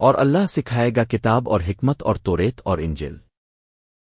اور اللہ سکھائے گا کتاب اور حکمت اور توریت اور انجل